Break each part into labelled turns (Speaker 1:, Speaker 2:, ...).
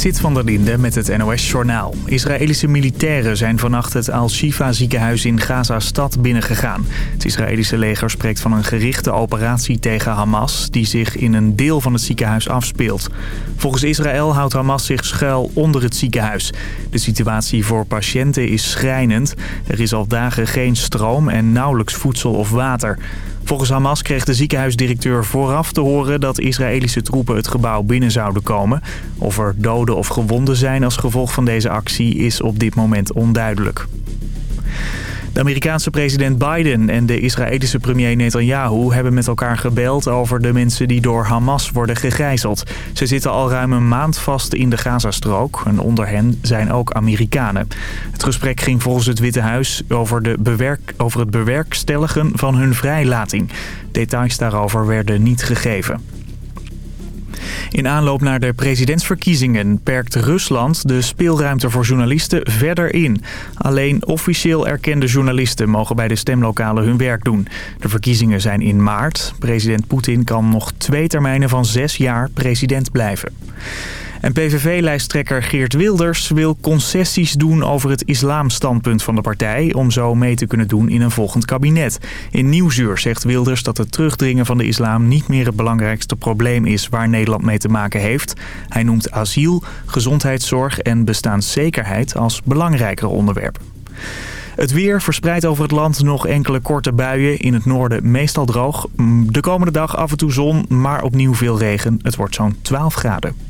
Speaker 1: Sit van der Linde met het NOS-journaal. Israëlische militairen zijn vannacht het Al-Shifa ziekenhuis in Gaza-stad binnengegaan. Het Israëlische leger spreekt van een gerichte operatie tegen Hamas... die zich in een deel van het ziekenhuis afspeelt. Volgens Israël houdt Hamas zich schuil onder het ziekenhuis. De situatie voor patiënten is schrijnend. Er is al dagen geen stroom en nauwelijks voedsel of water... Volgens Hamas kreeg de ziekenhuisdirecteur vooraf te horen dat Israëlische troepen het gebouw binnen zouden komen. Of er doden of gewonden zijn als gevolg van deze actie is op dit moment onduidelijk. De Amerikaanse president Biden en de Israëlische premier Netanyahu hebben met elkaar gebeld over de mensen die door Hamas worden gegijzeld. Ze zitten al ruim een maand vast in de Gazastrook en onder hen zijn ook Amerikanen. Het gesprek ging volgens het Witte Huis over, de bewerk, over het bewerkstelligen van hun vrijlating. Details daarover werden niet gegeven. In aanloop naar de presidentsverkiezingen perkt Rusland de speelruimte voor journalisten verder in. Alleen officieel erkende journalisten mogen bij de stemlokalen hun werk doen. De verkiezingen zijn in maart. President Poetin kan nog twee termijnen van zes jaar president blijven. En PVV-lijsttrekker Geert Wilders wil concessies doen over het islamstandpunt van de partij... om zo mee te kunnen doen in een volgend kabinet. In Nieuwsuur zegt Wilders dat het terugdringen van de islam niet meer het belangrijkste probleem is waar Nederland mee te maken heeft. Hij noemt asiel, gezondheidszorg en bestaanszekerheid als belangrijkere onderwerpen. Het weer verspreidt over het land nog enkele korte buien. In het noorden meestal droog. De komende dag af en toe zon, maar opnieuw veel regen. Het wordt zo'n 12 graden.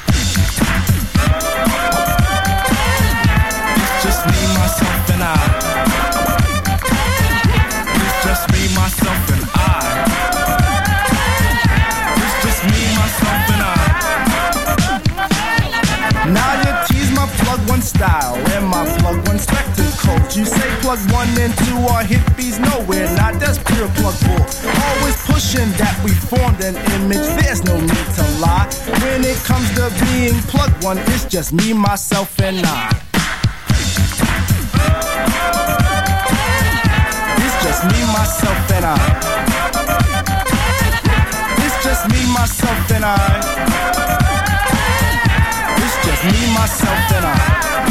Speaker 2: one and hippies, nowhere. not. That's pure plug bull. Always pushing that we formed an image. There's no need to lie. When it comes to being plug one, it's just me, myself, and I. It's just me, myself, and I. It's just me, myself, and I. It's just me, myself, and I.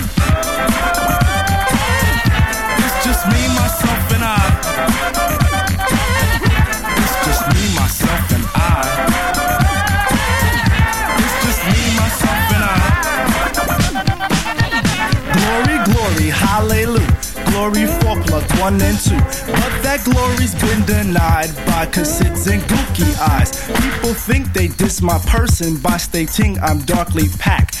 Speaker 2: glory for plug one and two. But that glory's been denied by cassettes and gookie eyes. People think they diss my person by stating I'm darkly packed.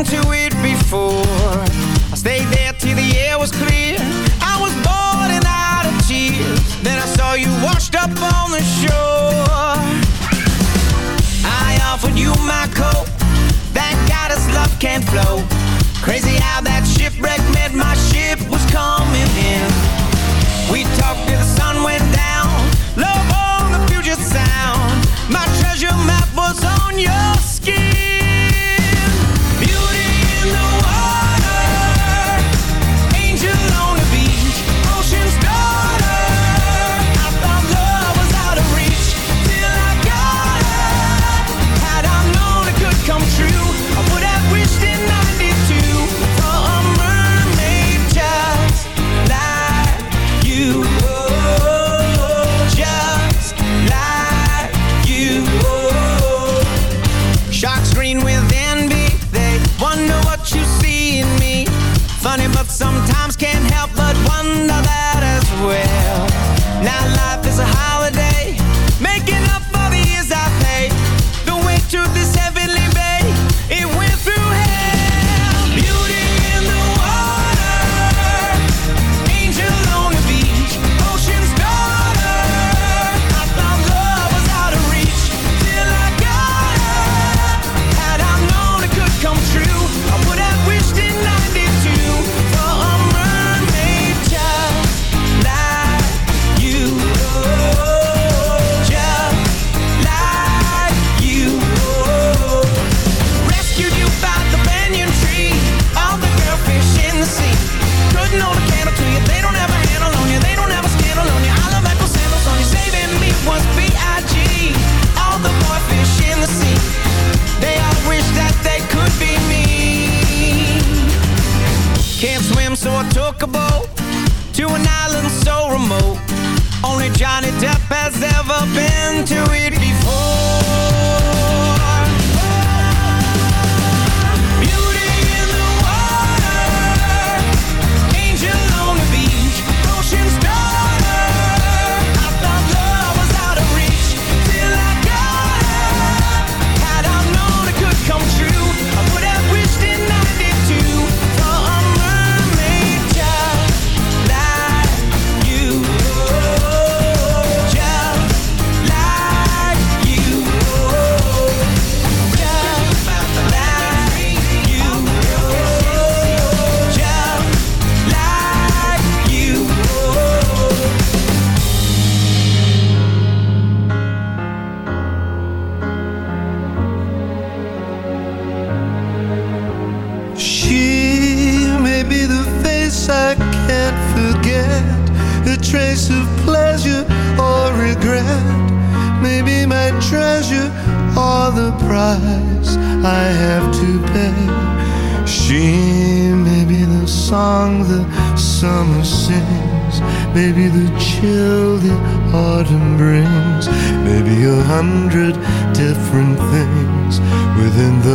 Speaker 3: Into it before. I stayed there till the air was clear. I was bored and out of tears. Then I saw you washed up on the shore. I offered you my coat. Thank God, goddess love can't flow. Crazy how that shipwreck meant my ship was coming in. We talked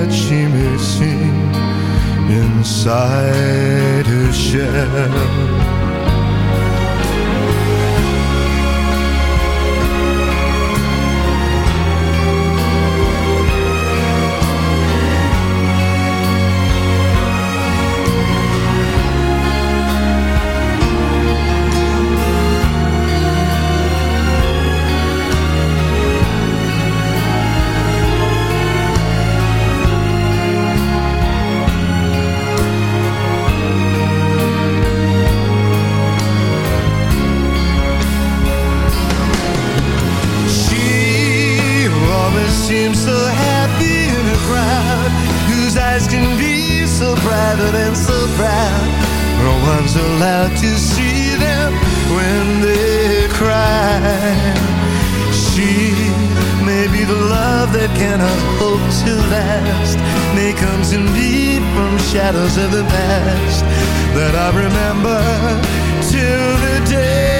Speaker 4: what she may see inside her shell.
Speaker 5: fast May comes in deep from shadows of the past That I remember till the day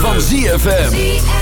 Speaker 6: Van ZFM.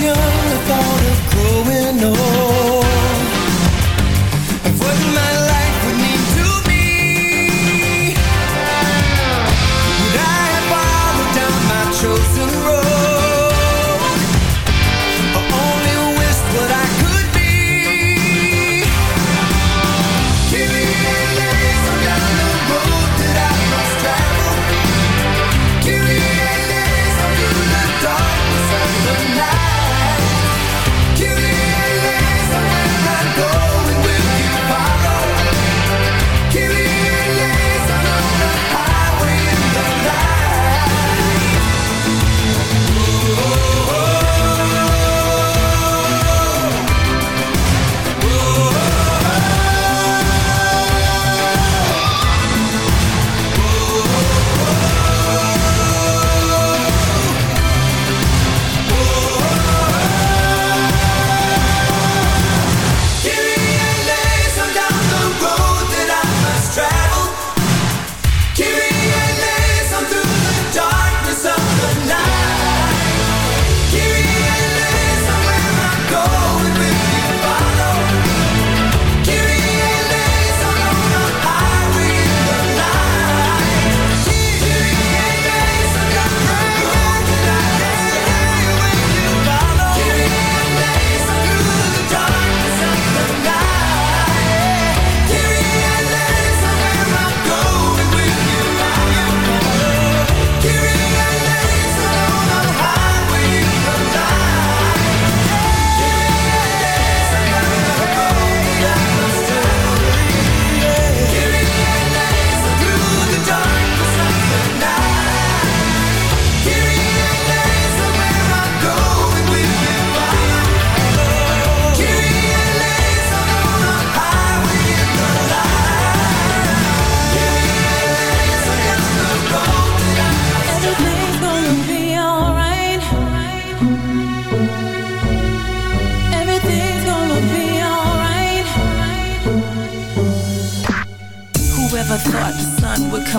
Speaker 7: Young, I thought of growing old.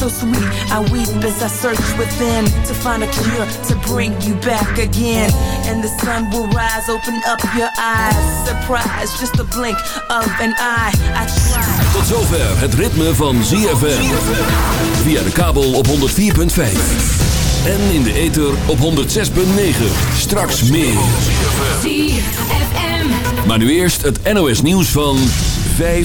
Speaker 8: So sweet, I weep as I search within to find a cure to bring you back again. And the sun will rise, open up your eyes. Surprise, just a blink of an eye. I try.
Speaker 9: Tot zover het ritme van ZFM. Via de kabel op 104.5. En in de ether op 106.9. Straks meer.
Speaker 10: ZFM.
Speaker 9: Maar nu eerst het NOS nieuws van 5